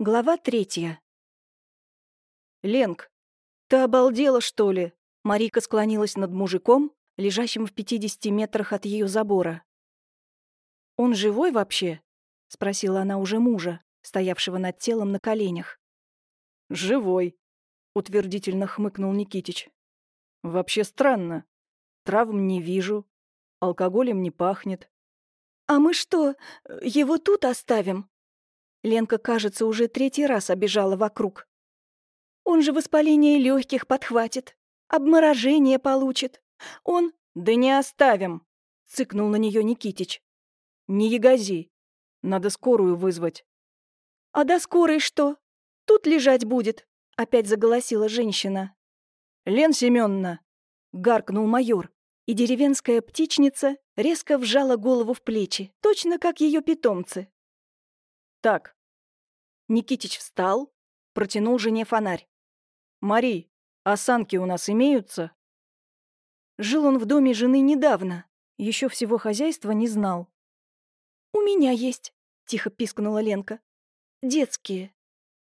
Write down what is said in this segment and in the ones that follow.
Глава третья. «Ленк, ты обалдела, что ли?» Марика склонилась над мужиком, лежащим в 50 метрах от ее забора. «Он живой вообще?» — спросила она уже мужа, стоявшего над телом на коленях. «Живой», — утвердительно хмыкнул Никитич. «Вообще странно. Травм не вижу, алкоголем не пахнет». «А мы что, его тут оставим?» Ленка, кажется, уже третий раз обежала вокруг. «Он же воспаление легких подхватит, обморожение получит. Он...» «Да не оставим!» — цыкнул на нее Никитич. «Не ягози. Надо скорую вызвать». «А до скорой что? Тут лежать будет?» — опять заголосила женщина. «Лен Семеновна!» — гаркнул майор, и деревенская птичница резко вжала голову в плечи, точно как ее питомцы. «Так». Никитич встал, протянул жене фонарь. «Мари, осанки у нас имеются?» Жил он в доме жены недавно, еще всего хозяйства не знал. «У меня есть», — тихо пискнула Ленка. «Детские».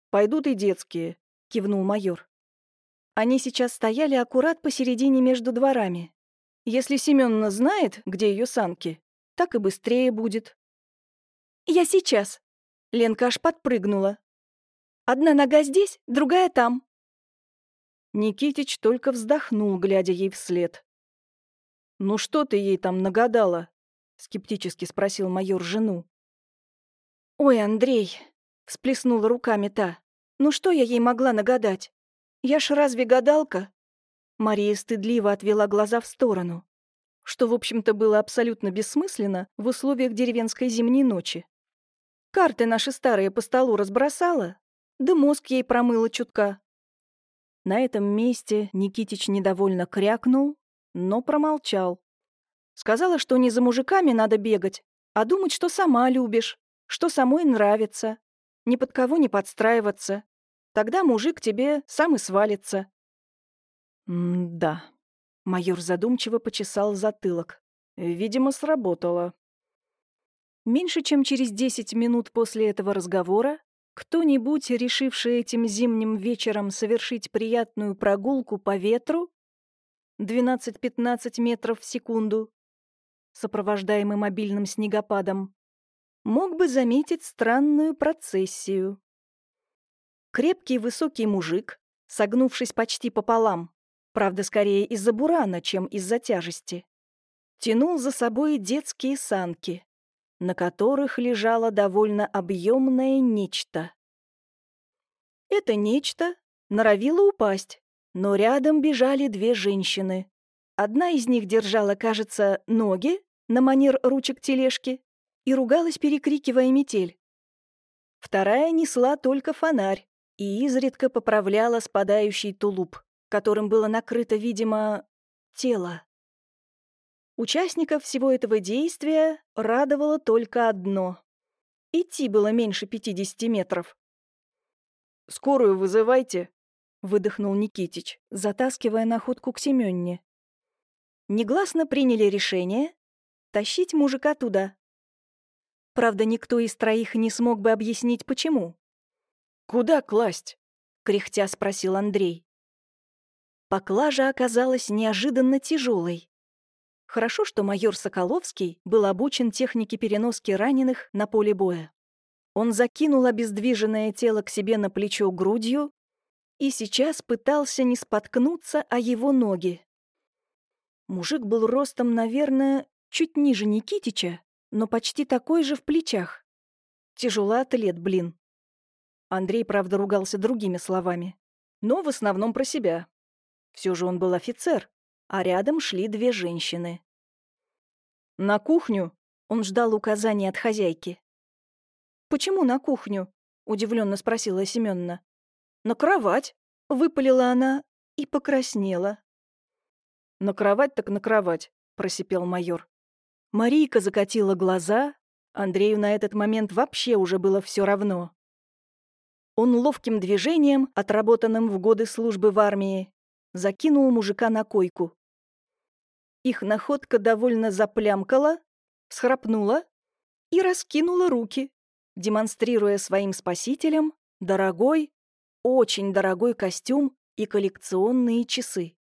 «Пойдут и детские», — кивнул майор. Они сейчас стояли аккурат посередине между дворами. Если Семёновна знает, где ее санки, так и быстрее будет. «Я сейчас», Ленка аж подпрыгнула. «Одна нога здесь, другая там». Никитич только вздохнул, глядя ей вслед. «Ну что ты ей там нагадала?» — скептически спросил майор жену. «Ой, Андрей!» — всплеснула руками та. «Ну что я ей могла нагадать? Я ж разве гадалка?» Мария стыдливо отвела глаза в сторону, что, в общем-то, было абсолютно бессмысленно в условиях деревенской зимней ночи. Карты наши старые по столу разбросала, да мозг ей промыла чутка. На этом месте Никитич недовольно крякнул, но промолчал. Сказала, что не за мужиками надо бегать, а думать, что сама любишь, что самой нравится, ни под кого не подстраиваться. Тогда мужик тебе сам и свалится. «М-да», — майор задумчиво почесал затылок. «Видимо, сработало». Меньше чем через 10 минут после этого разговора кто-нибудь, решивший этим зимним вечером совершить приятную прогулку по ветру, 12-15 метров в секунду, сопровождаемый мобильным снегопадом, мог бы заметить странную процессию. Крепкий высокий мужик, согнувшись почти пополам, правда, скорее из-за бурана, чем из-за тяжести, тянул за собой детские санки на которых лежало довольно объемное нечто. Это нечто норовило упасть, но рядом бежали две женщины. Одна из них держала, кажется, ноги на манер ручек тележки и ругалась, перекрикивая метель. Вторая несла только фонарь и изредка поправляла спадающий тулуп, которым было накрыто, видимо, тело. Участников всего этого действия радовало только одно. Идти было меньше 50 метров. «Скорую вызывайте», — выдохнул Никитич, затаскивая находку к Семённе. Негласно приняли решение тащить мужика туда. Правда, никто из троих не смог бы объяснить, почему. «Куда класть?» — кряхтя спросил Андрей. Поклажа оказалась неожиданно тяжелой. Хорошо, что майор Соколовский был обучен технике переноски раненых на поле боя. Он закинул обездвиженное тело к себе на плечо грудью и сейчас пытался не споткнуться о его ноги. Мужик был ростом, наверное, чуть ниже Никитича, но почти такой же в плечах. Тяжелоатлет, блин. Андрей, правда, ругался другими словами, но в основном про себя. Все же он был офицер, а рядом шли две женщины. «На кухню?» — он ждал указания от хозяйки. «Почему на кухню?» — удивленно спросила Семёновна. «На кровать», — выпалила она и покраснела. «На кровать так на кровать», — просипел майор. Марийка закатила глаза, Андрею на этот момент вообще уже было все равно. Он ловким движением, отработанным в годы службы в армии, закинул мужика на койку. Их находка довольно заплямкала, схрапнула и раскинула руки, демонстрируя своим спасителям Дорогой, очень дорогой костюм и коллекционные часы.